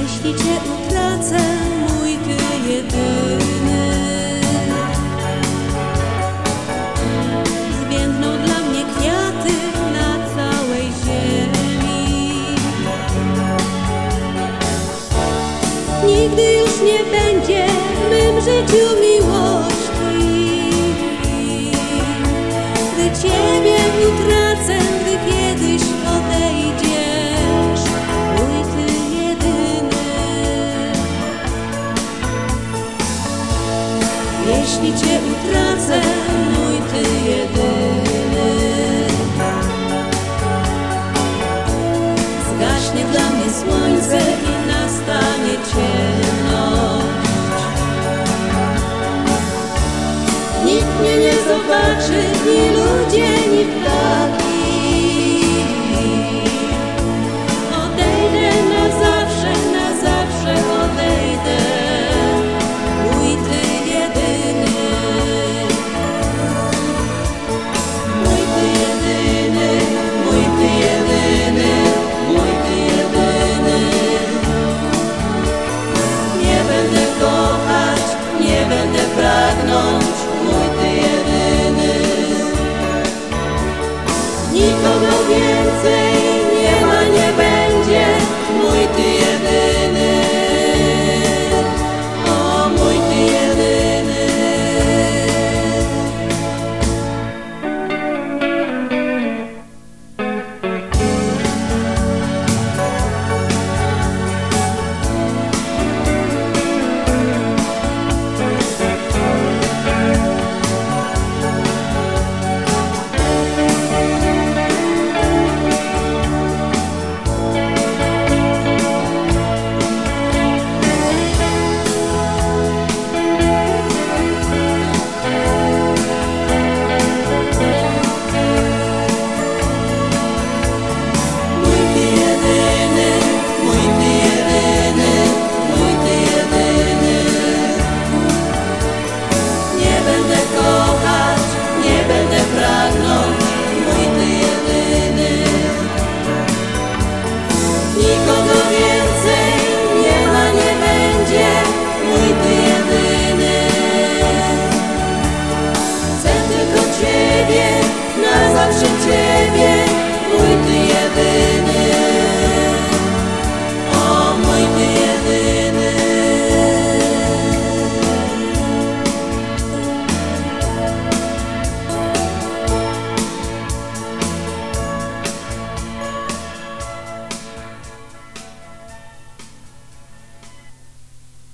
Jeśli Cię utracę, mój Ty jedyny. Zwiędną dla mnie kwiaty na całej ziemi. Nigdy już nie będzie w mym życiu miłości. Gdy Ciebie utracę, Jeśli Cię utracę, mój Ty jedyny. Zgaśnie dla mnie słońce i nastanie ciemność. Nikt mnie nie zobaczy, ni ludzie, ni ptak. love you.